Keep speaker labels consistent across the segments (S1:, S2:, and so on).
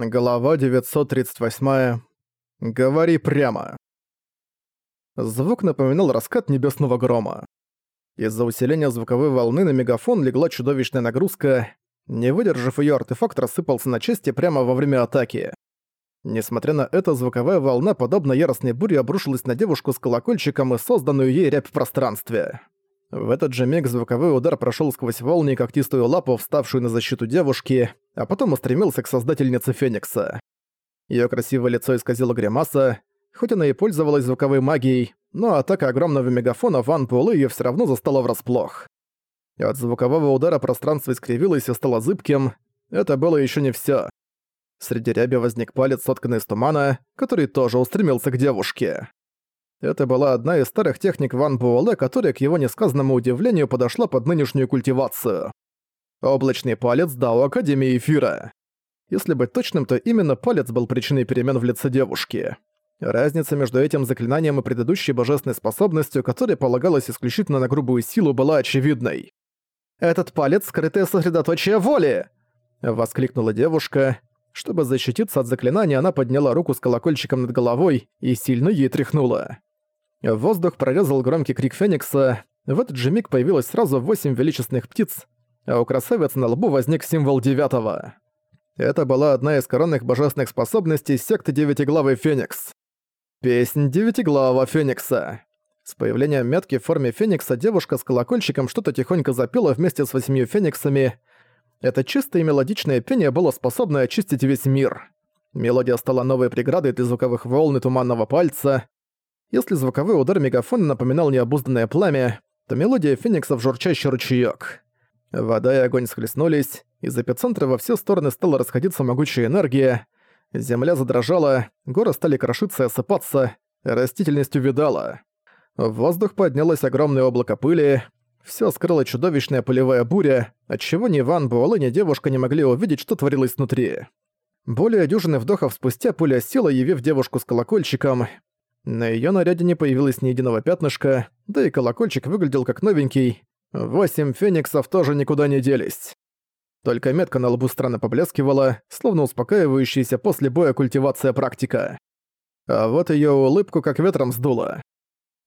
S1: Глава 938. Говори прямо. Звук напоминал раскат небесного грома. Из-за усиления звуковой волны на мегафон легла чудовищная нагрузка. Не выдержав ее, артефакт рассыпался на части прямо во время атаки. Несмотря на это, звуковая волна, подобно яростной буре, обрушилась на девушку с колокольчиком и созданную ей рябь в пространстве. В этот же миг звуковой удар прошел сквозь волны и когтистую лапу, вставшую на защиту девушки, а потом устремился к создательнице Феникса. Её красивое лицо исказило гримаса, хоть она и пользовалась звуковой магией, но атака огромного мегафона Ван Пулы её всё равно застала врасплох. От звукового удара пространство искривилось и стало зыбким. Это было ещё не всё. Среди ряби возник палец, сотканный из тумана, который тоже устремился к девушке. Это была одна из старых техник Ван Буэлэ, которая, к его несказанному удивлению, подошла под нынешнюю культивацию. Облачный палец Дао Академии Эфира. Если быть точным, то именно палец был причиной перемен в лице девушки. Разница между этим заклинанием и предыдущей божественной способностью, которая полагалась исключительно на грубую силу, была очевидной. «Этот палец — скрытое сосредоточие воли!» — воскликнула девушка. Чтобы защититься от заклинания, она подняла руку с колокольчиком над головой и сильно ей тряхнула. Воздух прорезал громкий крик Феникса. В этот же миг появилось сразу восемь величественных птиц, а у красавицы на лбу возник символ девятого. Это была одна из коронных божественных способностей секты Девятиглавый Феникс. Песнь Девятиглавого Феникса. С появлением метки в форме Феникса девушка с колокольчиком что-то тихонько запела вместе с восемью Фениксами. Это чистое мелодичное пение было способно очистить весь мир. Мелодия стала новой преградой для звуковых волн и туманного пальца, если звуковой удар мегафона напоминал необузданное пламя, то мелодия фениксов журчащий ручеёк. Вода и огонь схлестнулись, из эпицентра во все стороны стала расходиться могучая энергия, земля задрожала, горы стали крошиться и осыпаться, растительность увидала. В воздух поднялось огромное облако пыли, всё скрыла чудовищная пылевая буря, отчего ни Ван Буэлэ, ни девушка не могли увидеть, что творилось внутри. Более дюжины вдохов спустя пуля села, явив девушку с колокольчиком, на её наряде не появилось ни единого пятнышка, да и колокольчик выглядел как новенький. Восемь фениксов тоже никуда не делись. Только метка на лбу странно поблескивала, словно успокаивающаяся после боя культивация практика. А вот её улыбку как ветром сдуло.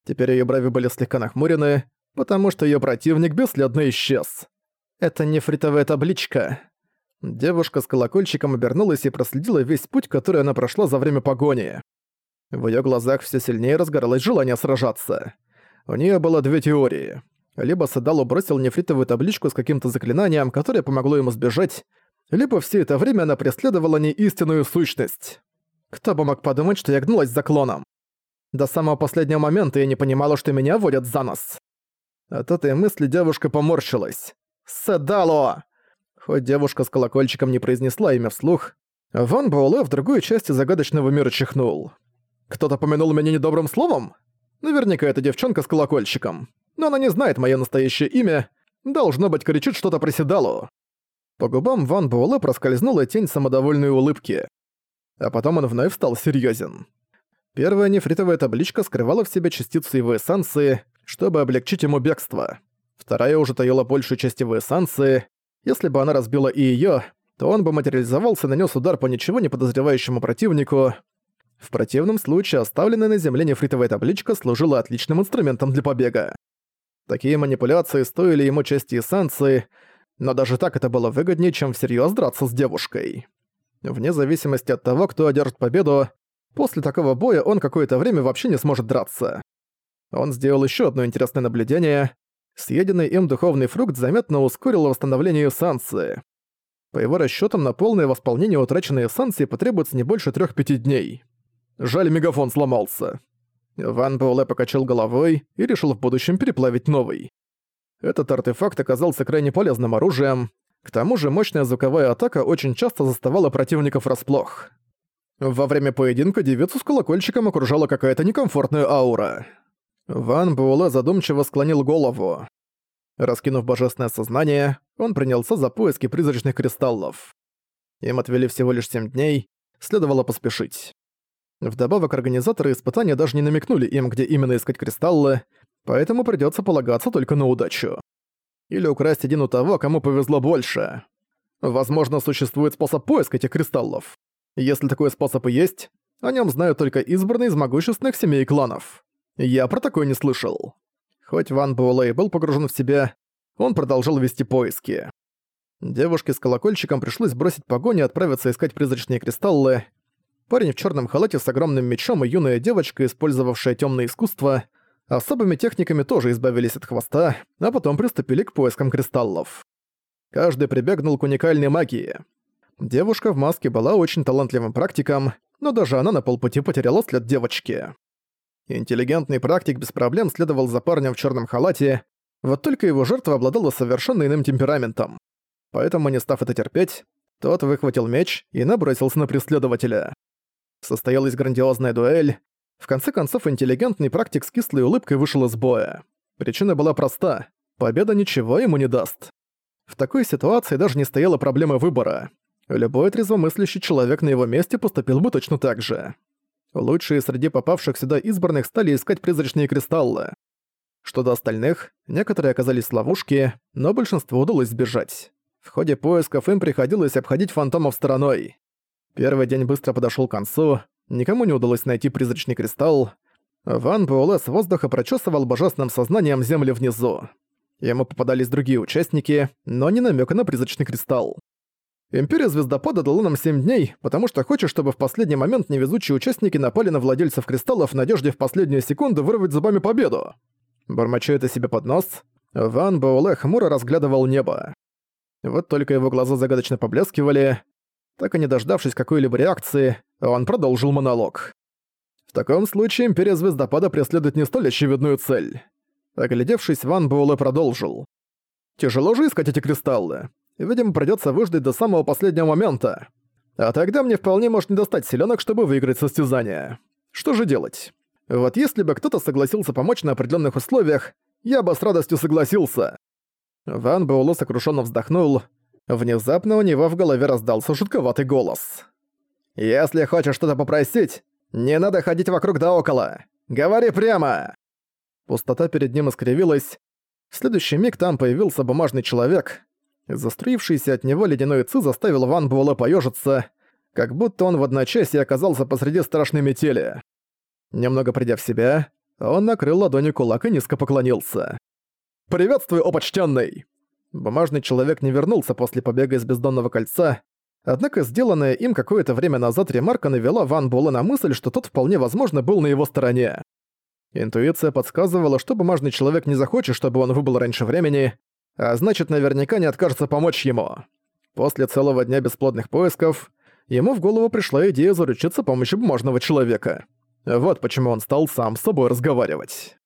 S1: Теперь её брови были слегка нахмурены, потому что её противник бесследно исчез. Это нефритовая табличка. Девушка с колокольчиком обернулась и проследила весь путь, который она прошла за время погони. В её глазах все сильнее разгоралось желание сражаться. У неё было две теории. Либо Садалу бросил нефритовую табличку с каким-то заклинанием, которое помогло ему сбежать, либо все это время она преследовала не истинную сущность. Кто бы мог подумать, что я гнулась за клоном? До самого последнего момента я не понимала, что меня водят за нос. От этой мысли девушка поморщилась. «Седало!» Хоть девушка с колокольчиком не произнесла имя вслух, Ван Буэлэ в другой части загадочного мира чихнул. Кто-то помянул меня недобрым словом? Наверняка это девчонка с колокольчиком. Но она не знает моё настоящее имя. Должно быть, кричит что-то про Седалу. По губам Ван Буэлэ проскользнула тень самодовольной улыбки. А потом он вновь стал серьёзен. Первая нефритовая табличка скрывала в себе частицу его эссенции, чтобы облегчить ему бегство. Вторая уже таила большую часть его эссенции. Если бы она разбила и её, то он бы материализовался и нанёс удар по ничего не подозревающему противнику, в противном случае оставленная на земле нефритовая табличка служила отличным инструментом для побега. Такие манипуляции стоили ему части эссенции, но даже так это было выгоднее, чем всерьёз драться с девушкой. Вне зависимости от того, кто одержит победу, после такого боя он какое-то время вообще не сможет драться. Он сделал ещё одно интересное наблюдение. Съеденный им духовный фрукт заметно ускорил восстановление эссенции. По его расчётам, на полное восполнение утраченной эссенции потребуется не больше 3-5 дней. Жаль, мегафон сломался. Ван Буэлэ покачал головой и решил в будущем переплавить новый. Этот артефакт оказался крайне полезным оружием, к тому же мощная звуковая атака очень часто заставала противников расплох. Во время поединка девицу с колокольчиком окружала какая-то некомфортная аура. Ван Буэлэ задумчиво склонил голову. Раскинув божественное сознание, он принялся за поиски призрачных кристаллов. Им отвели всего лишь семь дней, следовало поспешить. Вдобавок, организаторы испытания даже не намекнули им, где именно искать кристаллы, поэтому придётся полагаться только на удачу. Или украсть один у того, кому повезло больше. Возможно, существует способ поиска этих кристаллов. Если такой способ и есть, о нем знают только избранные из могущественных семей кланов. Я про такое не слышал. Хоть Ван Буэлэ был погружен в себя, он продолжал вести поиски. Девушке с колокольчиком пришлось бросить погоню и отправиться искать призрачные кристаллы. Парень в черном халате с огромным мечом и юная девочка, использовавшая темное искусство, особыми техниками тоже избавились от хвоста, а потом приступили к поискам кристаллов. Каждый прибегнул к уникальной магии. Девушка в маске была очень талантливым практиком, но даже она на полпути потеряла след девочки. Интеллигентный практик без проблем следовал за парнем в черном халате, вот только его жертва обладала совершенно иным темпераментом. Поэтому, не став это терпеть, тот выхватил меч и набросился на преследователя. Состоялась грандиозная дуэль. В конце концов, интеллигентный практик с кислой улыбкой вышел из боя. Причина была проста. Победа ничего ему не даст. В такой ситуации даже не стояла проблема выбора. Любой трезвомыслящий человек на его месте поступил бы точно так же. Лучшие среди попавших сюда избранных стали искать призрачные кристаллы. Что до остальных, некоторые оказались в ловушке, но большинству удалось сбежать. В ходе поисков им приходилось обходить фантомов стороной. Первый день быстро подошёл к концу, никому не удалось найти призрачный кристалл. Ван Буэлэ с воздуха прочесывал божественным сознанием земли внизу. Ему попадались другие участники, но не намека на призрачный кристалл. Империя Звездопада дала нам 7 дней, потому что хочет, чтобы в последний момент невезучие участники напали на владельцев кристаллов в надежде в последнюю секунду вырвать зубами победу. Бормоча это себе под нос, Ван Буэлэ хмуро разглядывал небо. Вот только его глаза загадочно поблескивали. Так и не дождавшись какой-либо реакции, он продолжил монолог. В таком случае Империя Звездопада преследует не столь очевидную цель. Оглядевшись, Ван Буэлэ продолжил. «Тяжело же искать эти кристаллы. Видимо, придётся выждать до самого последнего момента. А тогда мне вполне может не достать силёнок, чтобы выиграть состязание. Что же делать? Вот если бы кто-то согласился помочь на определённых условиях, я бы с радостью согласился. Ван Буэлло сокрушенно вздохнул. Внезапно у него в голове раздался жутковатый голос. «Если хочешь что-то попросить, не надо ходить вокруг да около. Говори прямо!» Пустота перед ним искривилась. В следующий миг там появился бумажный человек. Заструившийся от него ледяной ци заставил Ван Буэлэ поёжиться, как будто он в одночасье оказался посреди страшной метели. Немного придя в себя, он накрыл ладонью кулак и низко поклонился. «Приветствую, о почтенный!» Бумажный человек не вернулся после побега из Бездонного кольца, однако сделанная им какое-то время назад ремарка навела Ван Буэлэ на мысль, что тот вполне возможно был на его стороне. Интуиция подсказывала, что бумажный человек не захочет, чтобы он выбыл раньше времени, а значит наверняка не откажется помочь ему. После целого дня бесплодных поисков ему в голову пришла идея заручиться помощью бумажного человека. Вот почему он стал сам с собой разговаривать.